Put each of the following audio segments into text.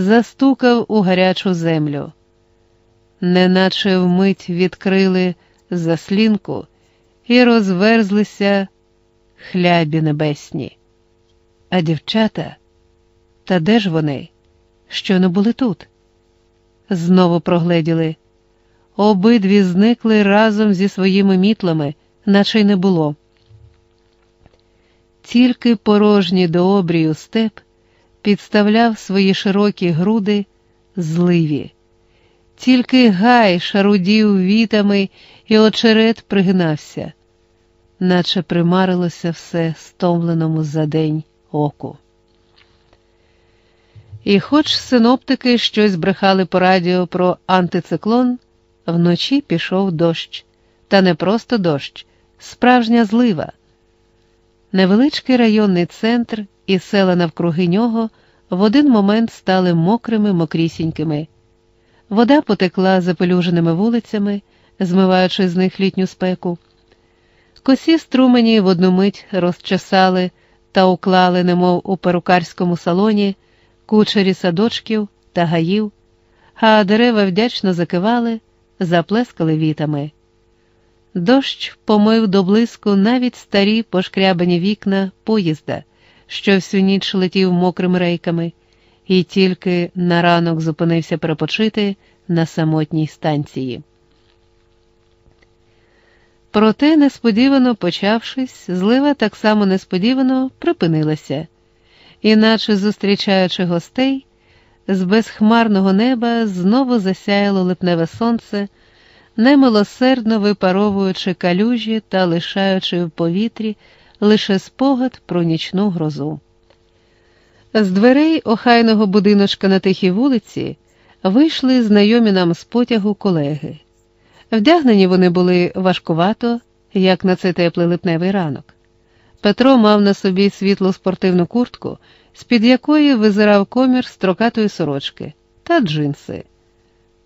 застукав у гарячу землю, неначе вмить відкрили заслінку і розверзлися хлябі небесні. А дівчата, та де ж вони? Що не були тут? Знову прогледіли. Обидві зникли разом зі своїми мітлами, наче й не було. Тільки порожній до обрію степ підставляв свої широкі груди зливі, тільки гай шарудів вітами, і очерет пригинався, наче примарилося все стомленому за день оку. І, хоч синоптики щось брехали по радіо про антициклон, вночі пішов дощ, та не просто дощ, справжня злива. Невеличкий районний центр і села навкруги нього в один момент стали мокрими, мокрісінькими. Вода потекла запелюженими вулицями, змиваючи з них літню спеку. Косі струмені в одну мить розчесали та уклали, немов у перукарському салоні, кучері садочків та гаїв, а дерева вдячно закивали, заплескали вітами. Дощ помив до блиску навіть старі пошкрябані вікна поїзда, що всю ніч летів мокрими рейками, і тільки на ранок зупинився перепочити на самотній станції. Проте, несподівано почавшись, злива так само несподівано припинилася, іначе, зустрічаючи гостей, з безхмарного неба знову засяяло липневе сонце немилосердно випаровуючи калюжі та лишаючи в повітрі лише спогад про нічну грозу. З дверей охайного будиночка на тихій вулиці вийшли знайомі нам з потягу колеги. Вдягнені вони були важкувато, як на цей теплий липневий ранок. Петро мав на собі світлу спортивну куртку, з-під якої визирав комір строкатої сорочки та джинси.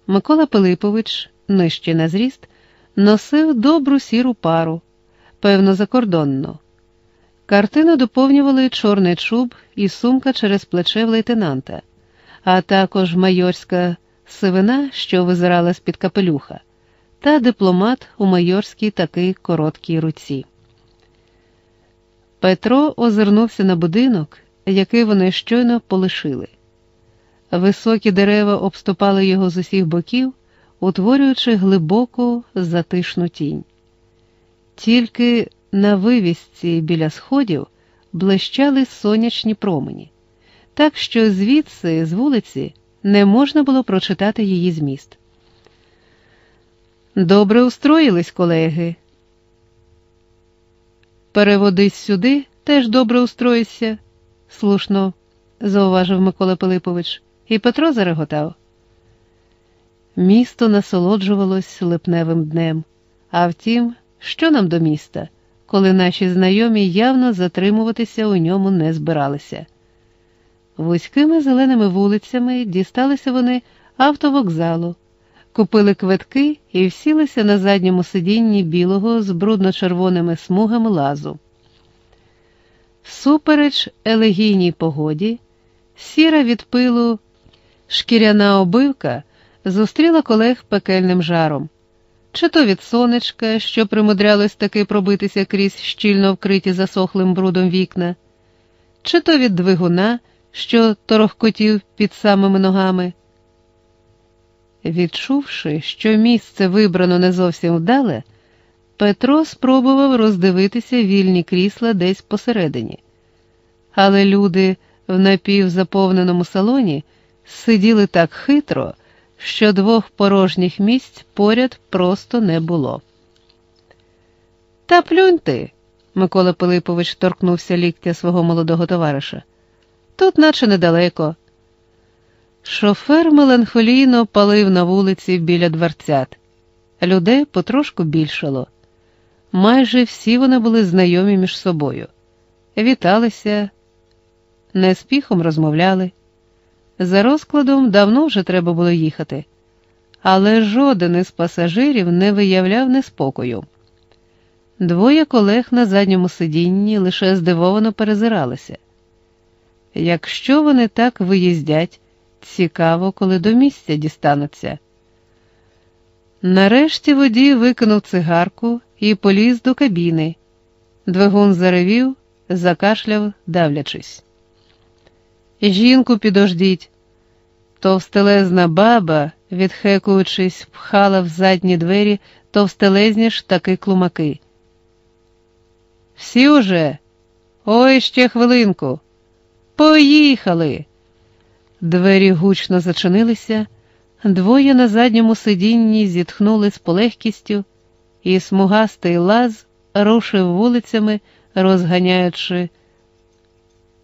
Микола Пилипович нижче на зріст, носив добру сіру пару, певно, закордонну. Картину доповнювали чорний чуб і сумка через плече в лейтенанта, а також майорська сивина, що визирала з-під капелюха, та дипломат у майорській такій короткій руці. Петро озирнувся на будинок, який вони щойно полишили. Високі дерева обступали його з усіх боків, утворюючи глибоку затишну тінь. Тільки на вивісці біля сходів блищали сонячні промені, так що звідси, з вулиці, не можна було прочитати її зміст. Добре устроїлись, колеги. Переводись сюди, теж добре устроїшся, слушно зауважив Микола Пилипович, і Петро зареготав. Місто насолоджувалось липневим днем. А втім, що нам до міста, коли наші знайомі явно затримуватися у ньому не збиралися. Вузькими зеленими вулицями дісталися вони автовокзалу, купили квитки і всілися на задньому сидінні білого з брудно-червоними смугами лазу. Всупереч елегійній погоді, сіра від пилу шкіряна обивка зустріла колег пекельним жаром, чи то від сонечка, що примудрялось таки пробитися крізь щільно вкриті засохлим брудом вікна, чи то від двигуна, що торохкотів під самими ногами. Відчувши, що місце вибрано не зовсім вдале, Петро спробував роздивитися вільні крісла десь посередині, але люди в напівзаповненому салоні сиділи так хитро, що двох порожніх місць поряд просто не було. Та плюнь ти, Микола Пилипович торкнувся ліктя свого молодого товариша. Тут, наче недалеко. Шофер меланхолійно палив на вулиці біля дверцят. Людей потрошку більшало. Майже всі вони були знайомі між собою, віталися, неспіхом розмовляли. За розкладом давно вже треба було їхати, але жоден із пасажирів не виявляв неспокою. Двоє колег на задньому сидінні лише здивовано перезиралися. Якщо вони так виїздять Цікаво, коли до місця дістануться. Нарешті водій викинув цигарку і поліз до кабіни. Двигун заревів, закашляв, давлячись. Жінку підождіть. Товстелезна баба, відхекуючись, пхала в задні двері товстелезні ж таки клумаки. Всі уже? Ой ще хвилинку. Поїхали. Двері гучно зачинилися, двоє на задньому сидінні зітхнули з полегкістю, і смугастий лаз рушив вулицями, розганяючи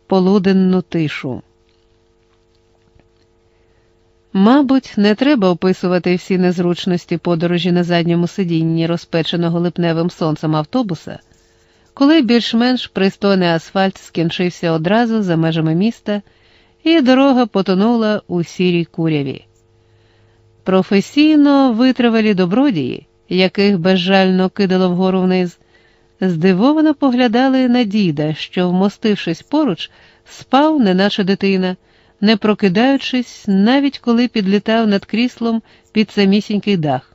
полуденну тишу. Мабуть, не треба описувати всі незручності подорожі на задньому сидінні, розпеченого липневим сонцем автобуса, коли більш-менш пристойний асфальт скінчився одразу за межами міста, і дорога потонула у сірій куряві. Професійно витривалі добродії, яких безжально кидало вгору вниз, здивовано поглядали на діда, що, вмостившись поруч, спав, неначе дитина не прокидаючись, навіть коли підлітав над кріслом під самісінький дах.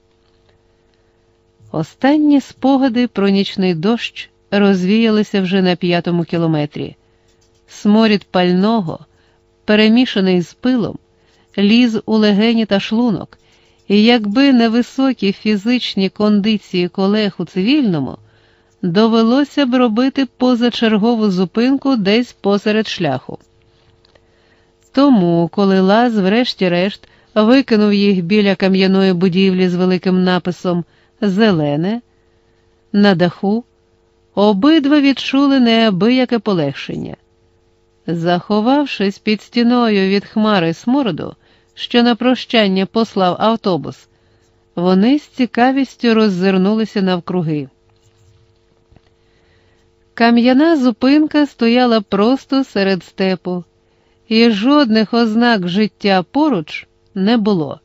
Останні спогади про нічний дощ розвіялися вже на п'ятому кілометрі. Сморід пального, перемішаний з пилом, ліз у легені та шлунок, і якби не високі фізичні кондиції колег у цивільному, довелося б робити позачергову зупинку десь посеред шляху. Тому, коли Лаз, врешті-решт, викинув їх біля кам'яної будівлі з великим написом Зелене, на даху, обидва відчули неабияке полегшення. Заховавшись під стіною від хмари смороду, що на прощання послав автобус, вони з цікавістю роззирнулися навкруги. Кам'яна зупинка стояла просто серед степу і жодних ознак життя поруч не було.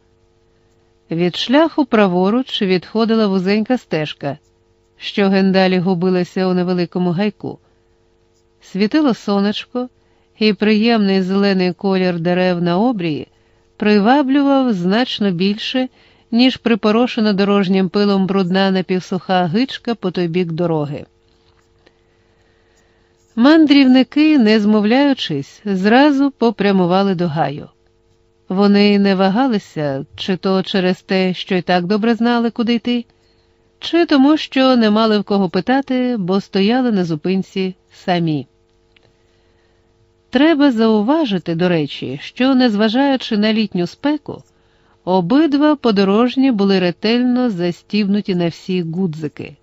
Від шляху праворуч відходила вузенька стежка, що гендалі губилася у невеликому гайку. Світило сонечко, і приємний зелений колір дерев на обрії приваблював значно більше, ніж припорошена дорожнім пилом брудна напівсуха гичка по той бік дороги. Мандрівники, не змовляючись, зразу попрямували до гаю. Вони не вагалися, чи то через те, що й так добре знали, куди йти, чи тому, що не мали в кого питати, бо стояли на зупинці самі. Треба зауважити, до речі, що, незважаючи на літню спеку, обидва подорожні були ретельно застібнуті на всі гудзики.